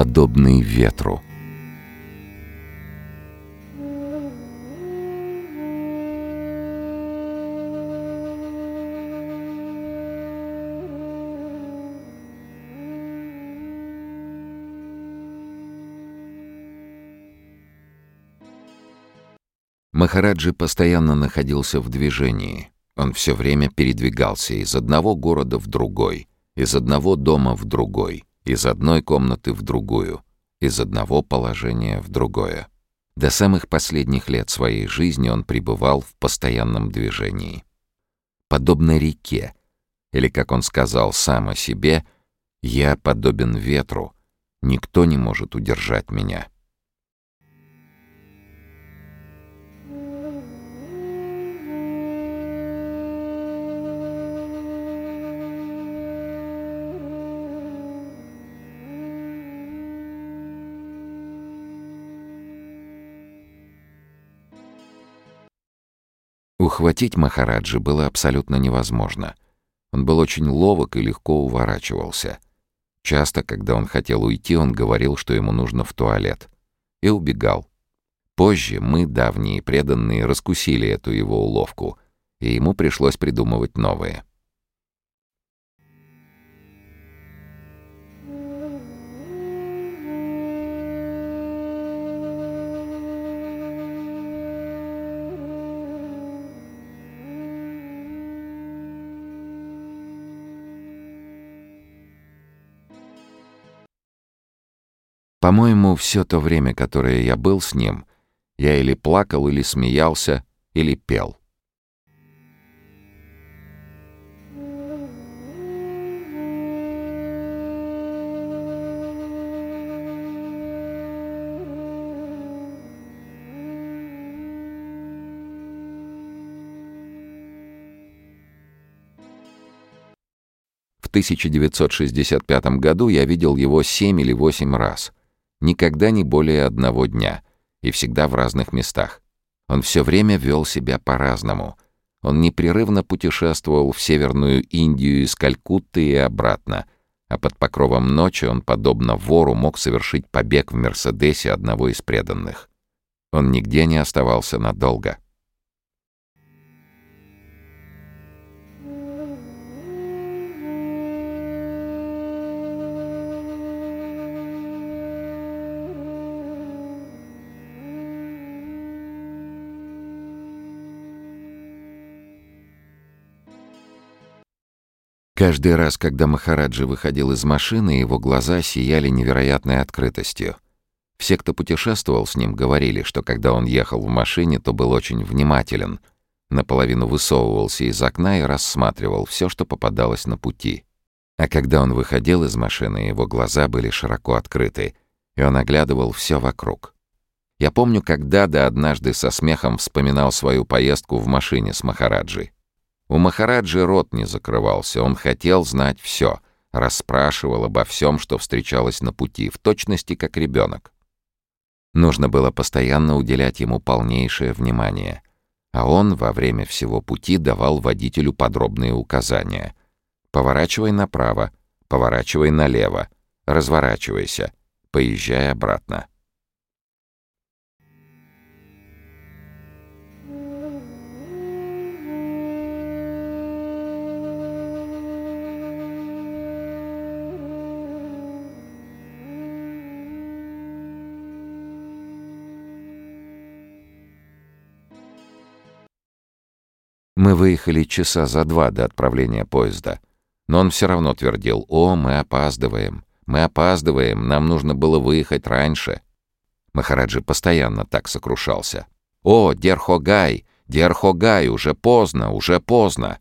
подобный ветру. Махараджи постоянно находился в движении. Он все время передвигался из одного города в другой, из одного дома в другой, из одной комнаты в другую, из одного положения в другое. До самых последних лет своей жизни он пребывал в постоянном движении. Подобно реке, или, как он сказал сам о себе, «Я подобен ветру, никто не может удержать меня». Ухватить Махараджи было абсолютно невозможно. Он был очень ловок и легко уворачивался. Часто, когда он хотел уйти, он говорил, что ему нужно в туалет. И убегал. Позже мы, давние преданные, раскусили эту его уловку, и ему пришлось придумывать новые. По-моему, все то время, которое я был с ним, я или плакал, или смеялся, или пел. В 1965 году я видел его семь или восемь раз — Никогда не более одного дня. И всегда в разных местах. Он все время вел себя по-разному. Он непрерывно путешествовал в Северную Индию из Калькутты и обратно, а под покровом ночи он, подобно вору, мог совершить побег в Мерседесе одного из преданных. Он нигде не оставался надолго. Каждый раз, когда Махараджи выходил из машины, его глаза сияли невероятной открытостью. Все, кто путешествовал с ним, говорили, что когда он ехал в машине, то был очень внимателен, наполовину высовывался из окна и рассматривал все, что попадалось на пути. А когда он выходил из машины, его глаза были широко открыты, и он оглядывал все вокруг. Я помню, когда да однажды со смехом вспоминал свою поездку в машине с Махараджи. У Махараджи рот не закрывался, он хотел знать все, расспрашивал обо всем, что встречалось на пути, в точности как ребенок. Нужно было постоянно уделять ему полнейшее внимание, а он во время всего пути давал водителю подробные указания. «Поворачивай направо, поворачивай налево, разворачивайся, поезжай обратно». Мы выехали часа за два до отправления поезда. Но он все равно твердил, «О, мы опаздываем, мы опаздываем, нам нужно было выехать раньше». Махараджи постоянно так сокрушался. «О, Дерхогай, Дерхогай, уже поздно, уже поздно!»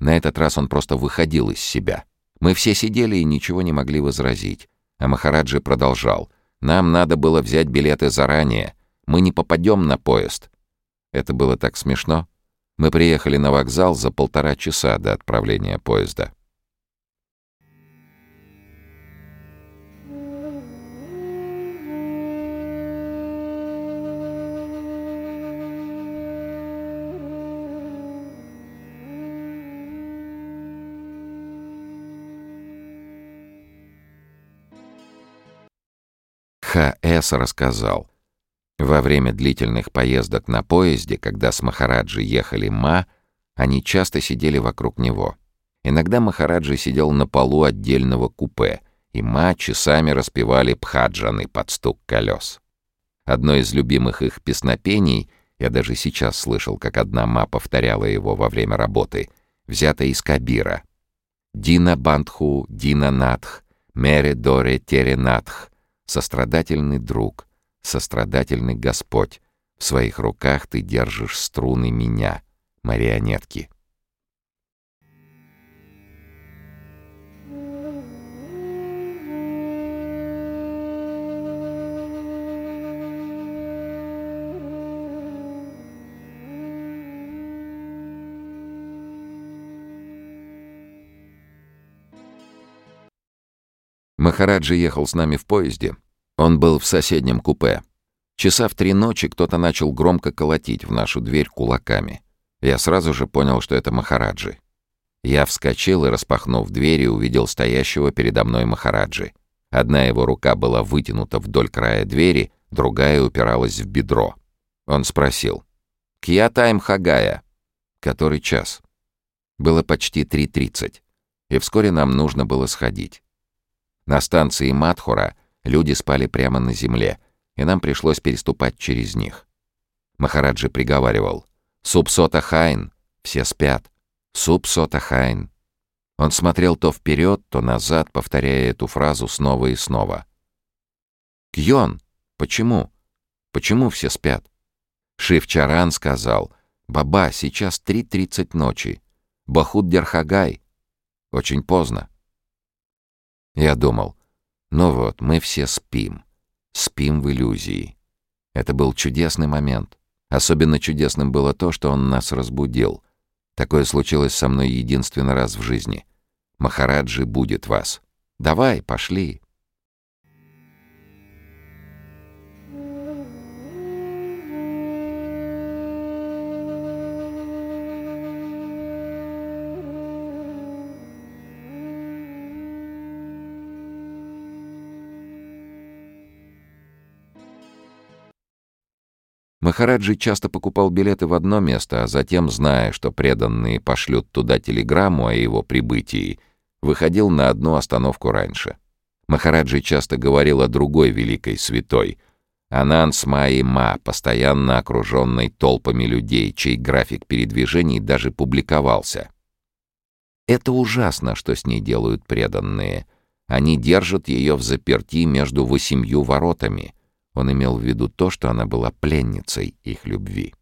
На этот раз он просто выходил из себя. Мы все сидели и ничего не могли возразить. А Махараджи продолжал. «Нам надо было взять билеты заранее. Мы не попадем на поезд». Это было так смешно. Мы приехали на вокзал за полтора часа до отправления поезда. Х.С. рассказал. Во время длительных поездок на поезде, когда с Махараджи ехали Ма, они часто сидели вокруг него. Иногда Махараджи сидел на полу отдельного купе, и Ма часами распевали пхаджаны под стук колес. Одно из любимых их песнопений, я даже сейчас слышал, как одна Ма повторяла его во время работы, взято из Кабира. «Дина Бандху, Дина Надх, Мере Доре Тере Надх, сострадательный друг, сострадательный Господь, в своих руках ты держишь струны меня, марионетки». Махараджи ехал с нами в поезде. Он был в соседнем купе. Часа в три ночи кто-то начал громко колотить в нашу дверь кулаками. Я сразу же понял, что это Махараджи. Я вскочил и, распахнув дверь, увидел стоящего передо мной Махараджи. Одна его рука была вытянута вдоль края двери, другая упиралась в бедро. Он спросил. «Кья тайм хагая?» «Который час?» Было почти 3.30, и вскоре нам нужно было сходить. На станции Матхура люди спали прямо на земле, и нам пришлось переступать через них. Махараджи приговаривал «सब सोता हैं, все спят, सब सोता हैं». Он смотрел то вперед, то назад, повторяя эту фразу снова и снова. «क्यों, почему? Почему все спят?» Шивчаран сказал «Баба, сейчас 3.30 ночи. Бахуд Дерхагай. Очень поздно. Я думал, ну вот, мы все спим. Спим в иллюзии. Это был чудесный момент. Особенно чудесным было то, что он нас разбудил. Такое случилось со мной единственный раз в жизни. Махараджи будет вас. Давай, пошли. Махараджи часто покупал билеты в одно место, а затем, зная, что преданные пошлют туда телеграмму о его прибытии, выходил на одну остановку раньше. Махараджи часто говорил о другой великой святой — Ананс Майи Ма, постоянно окруженной толпами людей, чей график передвижений даже публиковался. Это ужасно, что с ней делают преданные. Они держат ее в заперти между восемью воротами — он имел в виду то, что она была пленницей их любви.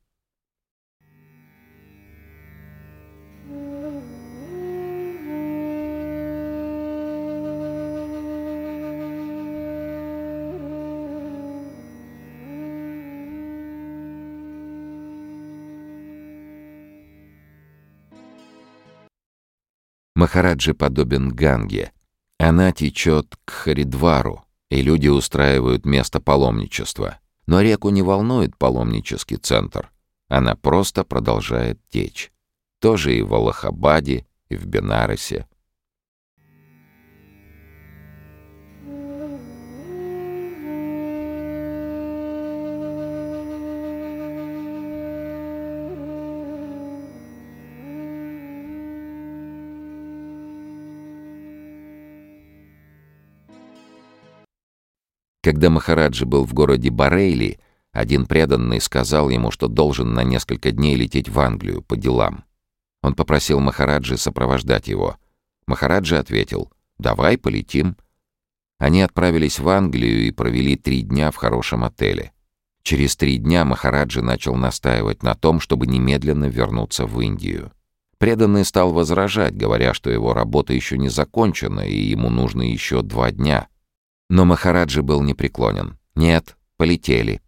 Махараджи подобен Ганге. Она течет к Харидвару, и люди устраивают место паломничества. Но реку не волнует паломнический центр. Она просто продолжает течь. Тоже и в Аллахабаде, и в Бенаросе. Когда Махараджи был в городе Барейли, один преданный сказал ему, что должен на несколько дней лететь в Англию по делам. Он попросил Махараджи сопровождать его. Махараджи ответил «Давай, полетим». Они отправились в Англию и провели три дня в хорошем отеле. Через три дня Махараджи начал настаивать на том, чтобы немедленно вернуться в Индию. Преданный стал возражать, говоря, что его работа еще не закончена и ему нужно еще два дня — но Махараджи был непреклонен. «Нет, полетели».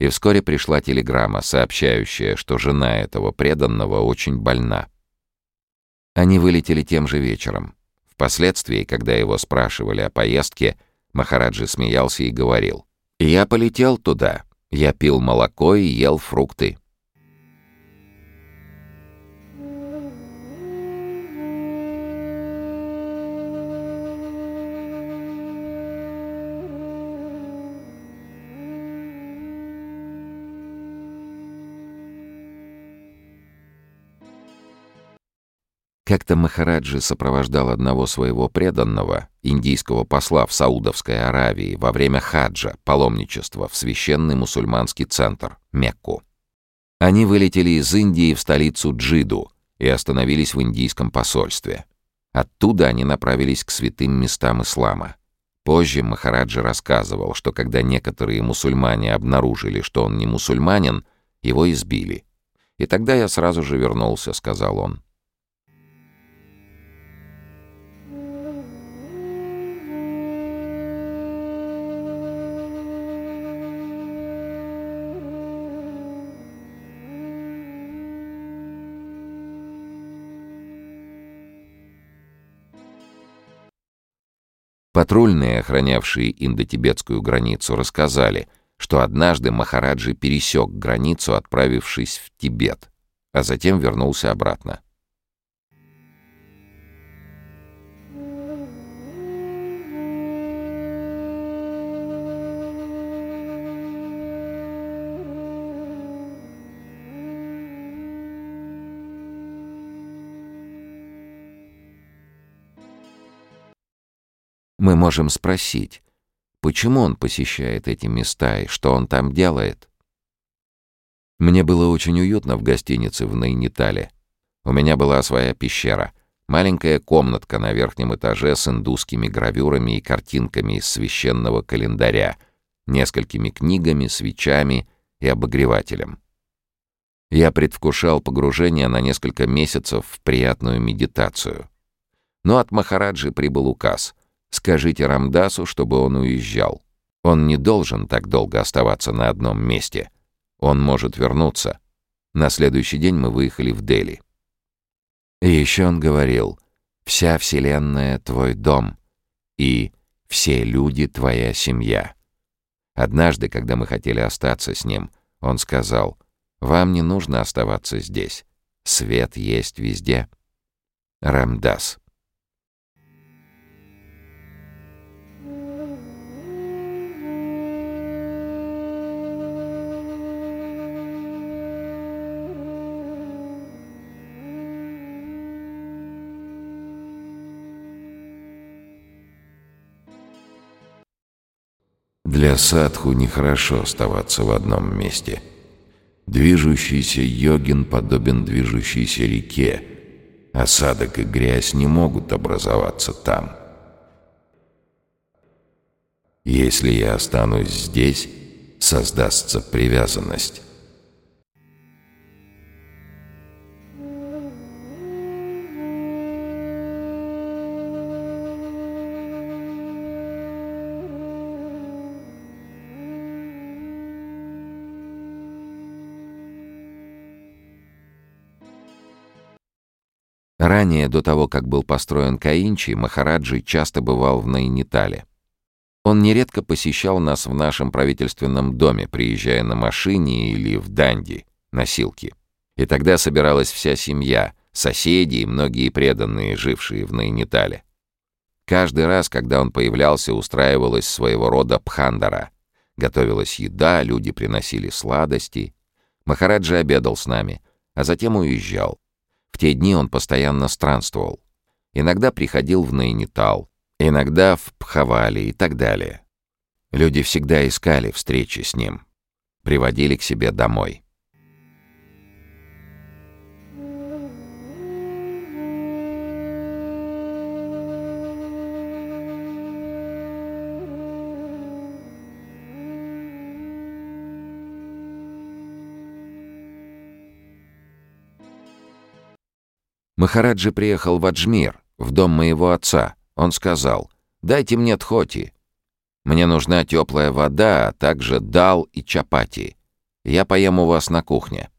И вскоре пришла телеграмма, сообщающая, что жена этого преданного очень больна. Они вылетели тем же вечером. Впоследствии, когда его спрашивали о поездке, Махараджи смеялся и говорил. «Я полетел туда. Я пил молоко и ел фрукты. Как-то Махараджи сопровождал одного своего преданного, индийского посла в Саудовской Аравии, во время хаджа, паломничества, в священный мусульманский центр, Мекку. Они вылетели из Индии в столицу Джиду и остановились в индийском посольстве. Оттуда они направились к святым местам ислама. Позже Махараджи рассказывал, что когда некоторые мусульмане обнаружили, что он не мусульманин, его избили. «И тогда я сразу же вернулся», — сказал он. Патрульные, охранявшие индотибетскую границу, рассказали, что однажды Махараджи пересек границу, отправившись в Тибет, а затем вернулся обратно. Мы можем спросить, почему он посещает эти места и что он там делает? Мне было очень уютно в гостинице в Найнитале. У меня была своя пещера, маленькая комнатка на верхнем этаже с индусскими гравюрами и картинками из священного календаря, несколькими книгами, свечами и обогревателем. Я предвкушал погружение на несколько месяцев в приятную медитацию. Но от Махараджи прибыл указ — Скажите Рамдасу, чтобы он уезжал. Он не должен так долго оставаться на одном месте. Он может вернуться. На следующий день мы выехали в Дели. И еще он говорил, «Вся Вселенная — твой дом, и все люди — твоя семья». Однажды, когда мы хотели остаться с ним, он сказал, «Вам не нужно оставаться здесь. Свет есть везде». Рамдас. Для садху нехорошо оставаться в одном месте. Движущийся йогин подобен движущейся реке. Осадок и грязь не могут образоваться там. Если я останусь здесь, создастся привязанность. Ранее, до того, как был построен Каинчи, Махараджи часто бывал в Найнитале. Он нередко посещал нас в нашем правительственном доме, приезжая на машине или в Данди, носилки. И тогда собиралась вся семья, соседи и многие преданные, жившие в Найнитале. Каждый раз, когда он появлялся, устраивалась своего рода пхандара. Готовилась еда, люди приносили сладости. Махараджи обедал с нами, а затем уезжал. В те дни он постоянно странствовал. Иногда приходил в Найнитал, иногда в Пхавали и так далее. Люди всегда искали встречи с ним, приводили к себе домой. Махараджи приехал в Аджмир, в дом моего отца. Он сказал, «Дайте мне тхоти. Мне нужна теплая вода, а также дал и чапати. Я поем у вас на кухне».